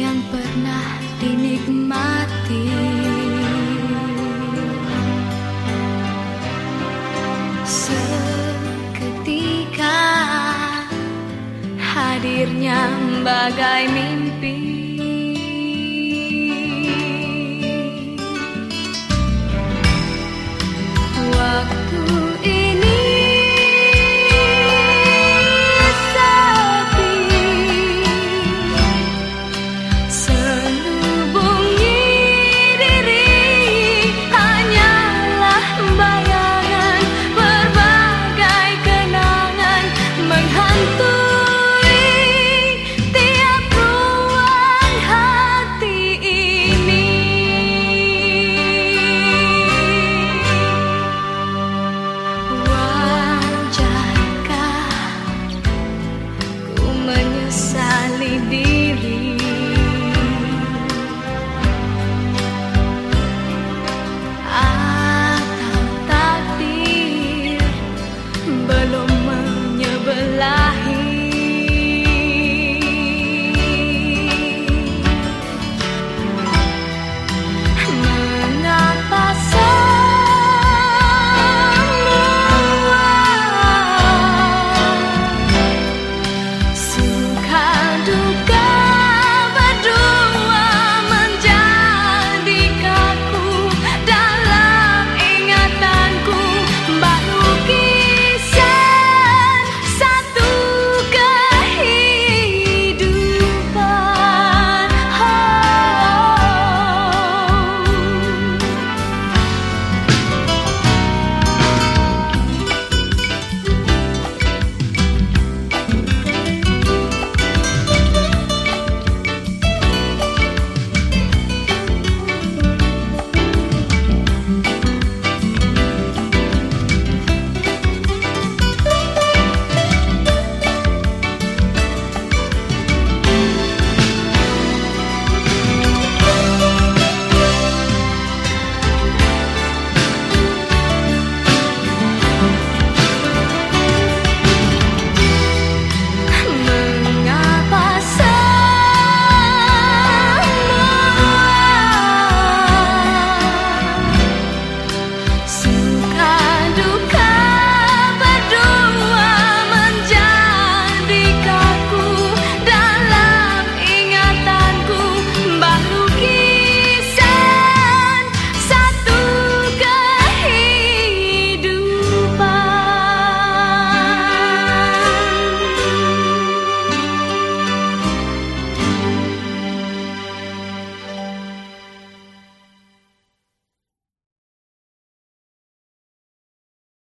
yang pernah dinikmati. Seketika hadirnya bagai mimpi. need.